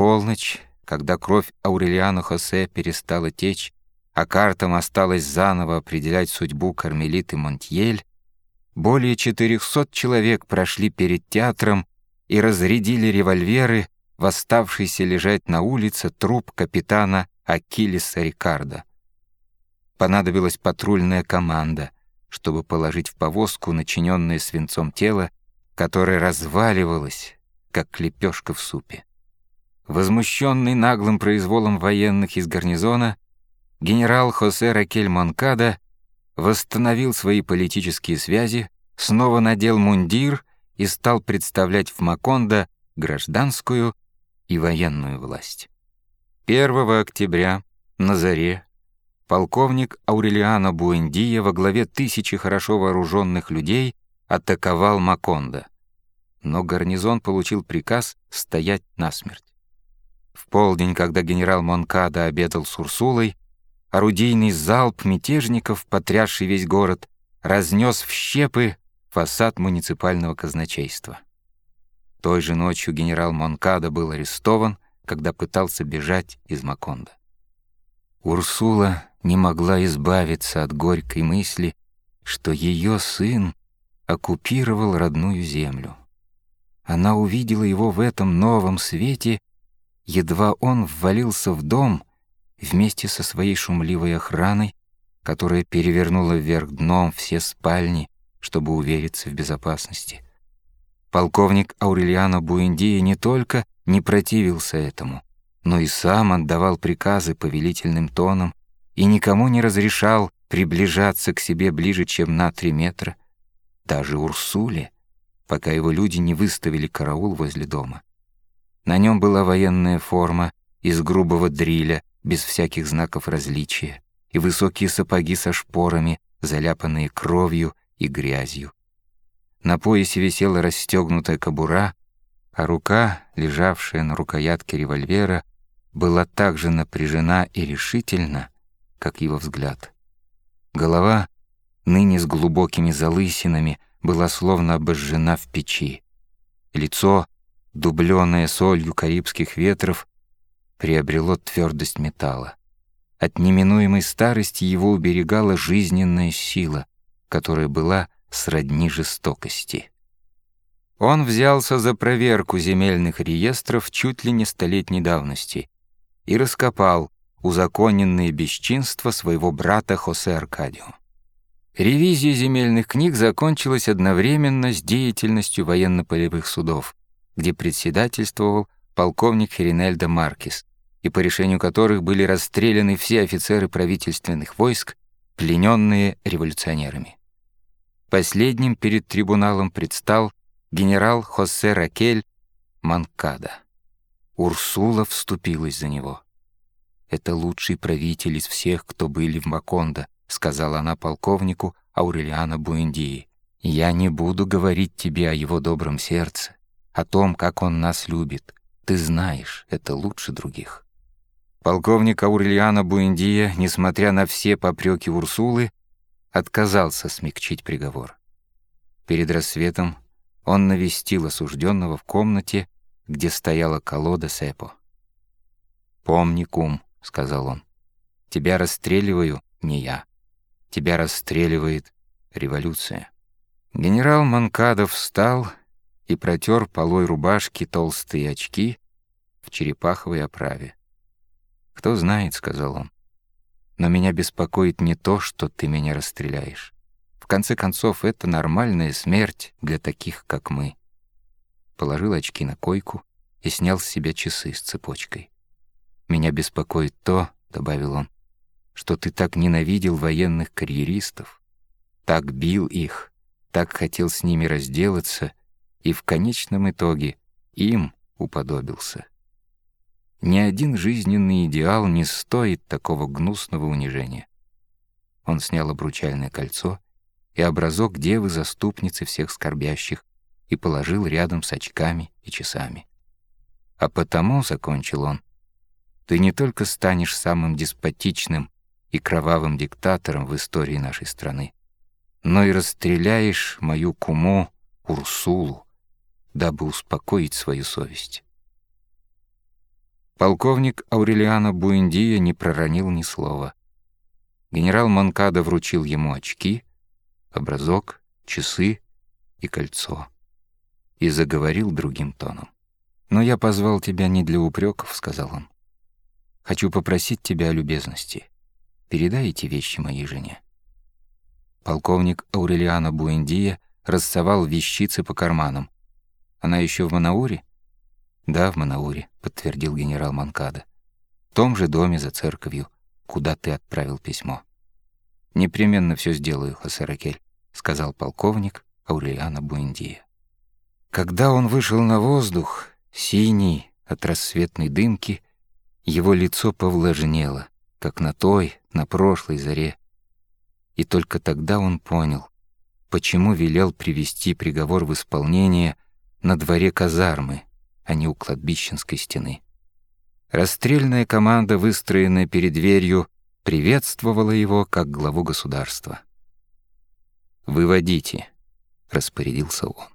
полночь, когда кровь Аурелиано Хосе перестала течь, а картам осталось заново определять судьбу кармелиты Монтьель, более 400 человек прошли перед театром и разрядили револьверы, восставшийся лежать на улице труп капитана Акилиса Рикардо. Понадобилась патрульная команда, чтобы положить в повозку начиненное свинцом тело, которое разваливалось, как лепешка в супе. Возмущенный наглым произволом военных из гарнизона, генерал Хосе Ракель Монкада восстановил свои политические связи, снова надел мундир и стал представлять в Макондо гражданскую и военную власть. 1 октября на заре полковник Аурелиано Буэндия во главе тысячи хорошо вооруженных людей атаковал Макондо, но гарнизон получил приказ стоять насмерть. В полдень, когда генерал Монкада обедал с Урсулой, орудийный залп мятежников, потрясший весь город, разнес в щепы фасад муниципального казначейства. Той же ночью генерал Монкада был арестован, когда пытался бежать из Маконда. Урсула не могла избавиться от горькой мысли, что ее сын оккупировал родную землю. Она увидела его в этом новом свете, едва он ввалился в дом вместе со своей шумливой охраной, которая перевернула вверх дном все спальни, чтобы увериться в безопасности. Полковник Аурельяно Буэндия не только не противился этому, но и сам отдавал приказы повелительным тоном и никому не разрешал приближаться к себе ближе, чем на три метра, даже Урсуле, пока его люди не выставили караул возле дома. На нем была военная форма из грубого дриля, без всяких знаков различия, и высокие сапоги со шпорами, заляпанные кровью и грязью. На поясе висела расстегнутая кобура, а рука, лежавшая на рукоятке револьвера, была так же напряжена и решительна, как его взгляд. Голова, ныне с глубокими залысинами, была словно обожжена в печи. Лицо, дубленное солью карибских ветров, приобрело твердость металла. От неминуемой старости его уберегала жизненная сила, которая была сродни жестокости. Он взялся за проверку земельных реестров чуть ли не столетней давности и раскопал узаконенные бесчинства своего брата Хосе Аркадио. Ревизия земельных книг закончилась одновременно с деятельностью военно-полевых судов, где председательствовал полковник Херинельдо Маркис, и по решению которых были расстреляны все офицеры правительственных войск, плененные революционерами. Последним перед трибуналом предстал генерал Хосе Ракель Манкада. Урсула вступилась за него. «Это лучший правитель из всех, кто были в Макондо», сказала она полковнику Аурелиано Буэндии. «Я не буду говорить тебе о его добром сердце, о том, как он нас любит. Ты знаешь, это лучше других». Полковник Аурельяно Буэндия, несмотря на все попреки Урсулы, отказался смягчить приговор. Перед рассветом он навестил осужденного в комнате, где стояла колода Сепо. «Помни, кум», — сказал он, — «тебя расстреливаю не я. Тебя расстреливает революция». Генерал Манкадов встал и протер полой рубашки толстые очки в черепаховой оправе. «Кто знает», — сказал он, но меня беспокоит не то, что ты меня расстреляешь. В конце концов, это нормальная смерть для таких, как мы. Положил очки на койку и снял с себя часы с цепочкой. Меня беспокоит то, — добавил он, — что ты так ненавидел военных карьеристов, так бил их, так хотел с ними разделаться и в конечном итоге им уподобился. Ни один жизненный идеал не стоит такого гнусного унижения. Он снял обручальное кольцо и образок девы-заступницы всех скорбящих и положил рядом с очками и часами. А потому, — закончил он, — ты не только станешь самым деспотичным и кровавым диктатором в истории нашей страны, но и расстреляешь мою куму Урсулу, дабы успокоить свою совесть. Полковник Аурелиано Буэндия не проронил ни слова. Генерал Монкадо вручил ему очки, образок, часы и кольцо и заговорил другим тоном. «Но я позвал тебя не для упреков», — сказал он. «Хочу попросить тебя о любезности. Передай эти вещи моей жене». Полковник Аурелиано Буэндия рассовал вещицы по карманам. «Она еще в Манауре?» «Да, в Манауре», — подтвердил генерал Манкада. «В том же доме за церковью, куда ты отправил письмо». «Непременно все сделаю, Хосе Ракель», — сказал полковник Аурелиано Буэндия. Когда он вышел на воздух, синий от рассветной дымки, его лицо повлажнело, как на той, на прошлой заре. И только тогда он понял, почему велел привести приговор в исполнение на дворе казармы, а не у кладбищенской стены. Расстрельная команда, выстроенная перед дверью, приветствовала его как главу государства. «Выводите», — распорядился он.